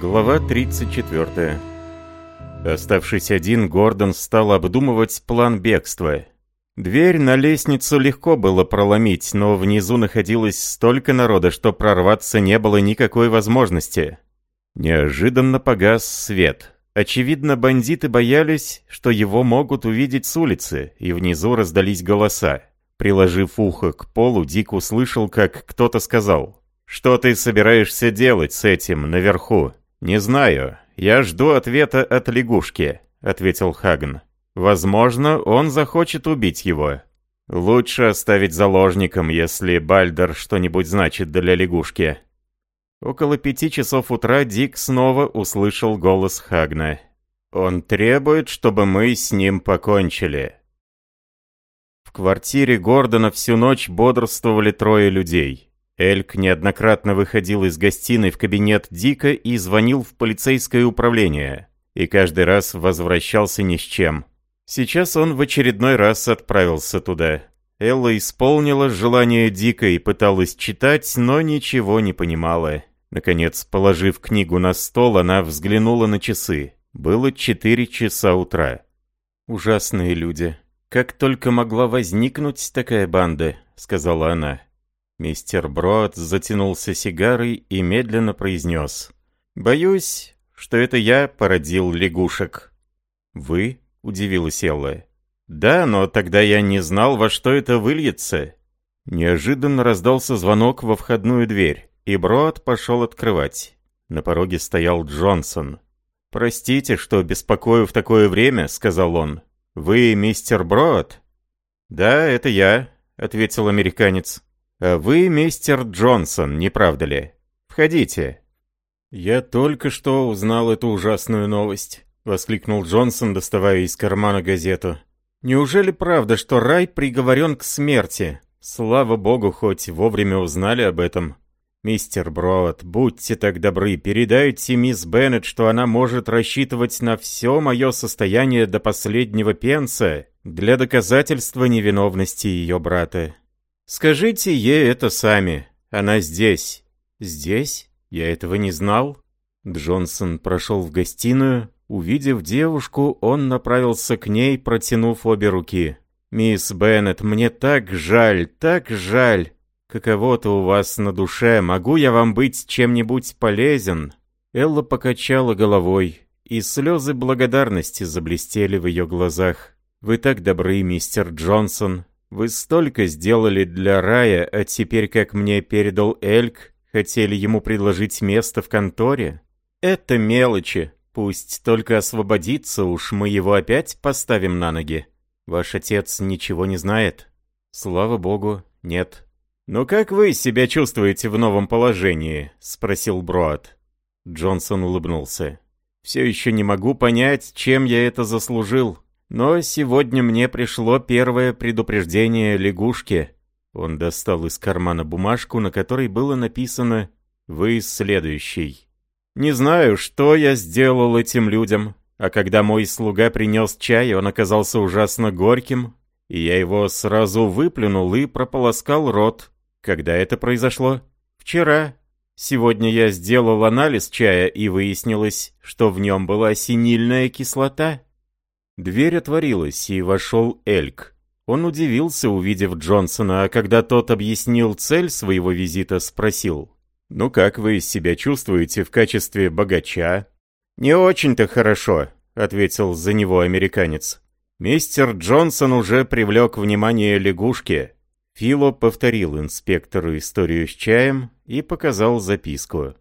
Глава 34. Оставшись один, Гордон стал обдумывать план бегства. Дверь на лестницу легко было проломить, но внизу находилось столько народа, что прорваться не было никакой возможности. Неожиданно погас свет. Очевидно, бандиты боялись, что его могут увидеть с улицы, и внизу раздались голоса. Приложив ухо к полу, Дик услышал, как кто-то сказал, «Что ты собираешься делать с этим наверху?» «Не знаю. Я жду ответа от лягушки», — ответил Хагн. «Возможно, он захочет убить его. Лучше оставить заложником, если Бальдер что-нибудь значит для лягушки». Около пяти часов утра Дик снова услышал голос Хагна. «Он требует, чтобы мы с ним покончили». В квартире Гордона всю ночь бодрствовали трое людей. Эльк неоднократно выходил из гостиной в кабинет Дика и звонил в полицейское управление. И каждый раз возвращался ни с чем. Сейчас он в очередной раз отправился туда. Элла исполнила желание Дика и пыталась читать, но ничего не понимала. Наконец, положив книгу на стол, она взглянула на часы. Было четыре часа утра. «Ужасные люди. Как только могла возникнуть такая банда», — сказала она. Мистер Брод затянулся сигарой и медленно произнес. «Боюсь, что это я породил лягушек». «Вы?» — удивилась Элла. «Да, но тогда я не знал, во что это выльется». Неожиданно раздался звонок во входную дверь, и Брод пошел открывать. На пороге стоял Джонсон. «Простите, что беспокою в такое время», — сказал он. «Вы мистер Брод?» «Да, это я», — ответил американец. А «Вы мистер Джонсон, не правда ли? Входите». «Я только что узнал эту ужасную новость», — воскликнул Джонсон, доставая из кармана газету. «Неужели правда, что Рай приговорен к смерти? Слава богу, хоть вовремя узнали об этом. Мистер Броуд, будьте так добры, передайте мисс Беннет, что она может рассчитывать на все мое состояние до последнего пенса для доказательства невиновности ее брата. Скажите ей это сами. Она здесь. Здесь? Я этого не знал. Джонсон прошел в гостиную. Увидев девушку, он направился к ней, протянув обе руки. «Мисс Беннет, мне так жаль, так жаль. Каково-то у вас на душе. Могу я вам быть чем-нибудь полезен?» Элла покачала головой, и слезы благодарности заблестели в ее глазах. «Вы так добры, мистер Джонсон. Вы столько сделали для рая, а теперь, как мне передал Эльк, хотели ему предложить место в конторе? Это мелочи. Пусть только освободится, уж мы его опять поставим на ноги. Ваш отец ничего не знает? Слава богу, нет. «Ну как вы себя чувствуете в новом положении?» — спросил Броад. Джонсон улыбнулся. «Все еще не могу понять, чем я это заслужил. Но сегодня мне пришло первое предупреждение лягушки. Он достал из кармана бумажку, на которой было написано «Вы следующий». Не знаю, что я сделал этим людям, а когда мой слуга принес чай, он оказался ужасно горьким, и я его сразу выплюнул и прополоскал рот. Когда это произошло? Вчера. Сегодня я сделал анализ чая, и выяснилось, что в нем была синильная кислота. Дверь отворилась, и вошел Эльк. Он удивился, увидев Джонсона, а когда тот объяснил цель своего визита, спросил. «Ну как вы себя чувствуете в качестве богача?» «Не очень-то хорошо», — ответил за него американец. «Мистер Джонсон уже привлек внимание лягушки». Фило повторил инспектору историю с чаем и показал записку.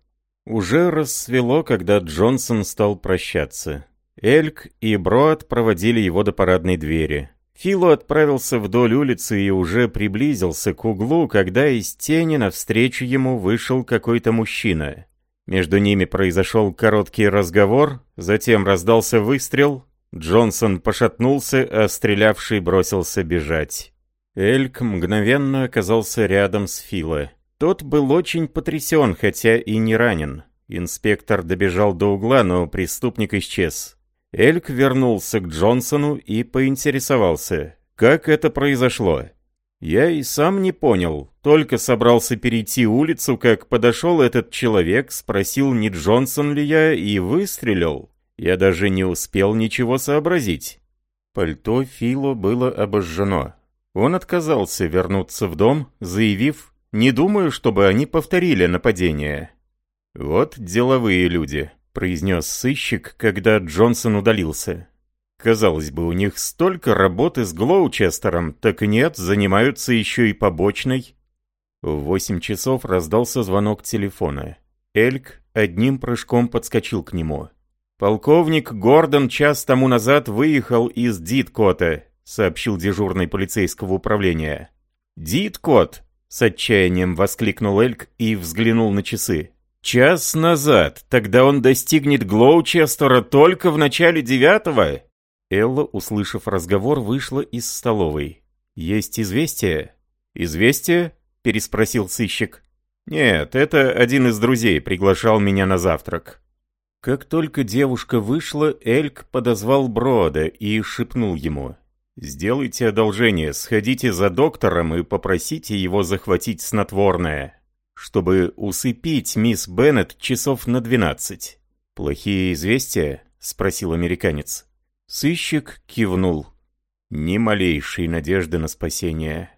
Уже рассвело, когда Джонсон стал прощаться. Эльк и Броад проводили его до парадной двери. Фило отправился вдоль улицы и уже приблизился к углу, когда из тени навстречу ему вышел какой-то мужчина. Между ними произошел короткий разговор, затем раздался выстрел. Джонсон пошатнулся, а стрелявший бросился бежать. Эльк мгновенно оказался рядом с Фило. Тот был очень потрясен, хотя и не ранен. Инспектор добежал до угла, но преступник исчез. Эльк вернулся к Джонсону и поинтересовался, как это произошло. Я и сам не понял. Только собрался перейти улицу, как подошел этот человек, спросил, не Джонсон ли я, и выстрелил. Я даже не успел ничего сообразить. Пальто Фило было обожжено. Он отказался вернуться в дом, заявив, «Не думаю, чтобы они повторили нападение». «Вот деловые люди», — произнес сыщик, когда Джонсон удалился. Казалось бы, у них столько работы с Глоучестером, так нет, занимаются еще и побочной. В восемь часов раздался звонок телефона. Эльк одним прыжком подскочил к нему. «Полковник Гордон час тому назад выехал из Диткота», сообщил дежурный полицейского управления. «Диткот!» — с отчаянием воскликнул Эльк и взглянул на часы. «Час назад. Тогда он достигнет Глоучестера только в начале девятого?» Элла, услышав разговор, вышла из столовой. «Есть известие?» «Известие?» — переспросил сыщик. «Нет, это один из друзей приглашал меня на завтрак». Как только девушка вышла, Эльк подозвал Брода и шепнул ему. «Сделайте одолжение, сходите за доктором и попросите его захватить снотворное, чтобы усыпить мисс Беннет часов на двенадцать». «Плохие известия?» — спросил американец. Сыщик кивнул. Ни малейшей надежды на спасение.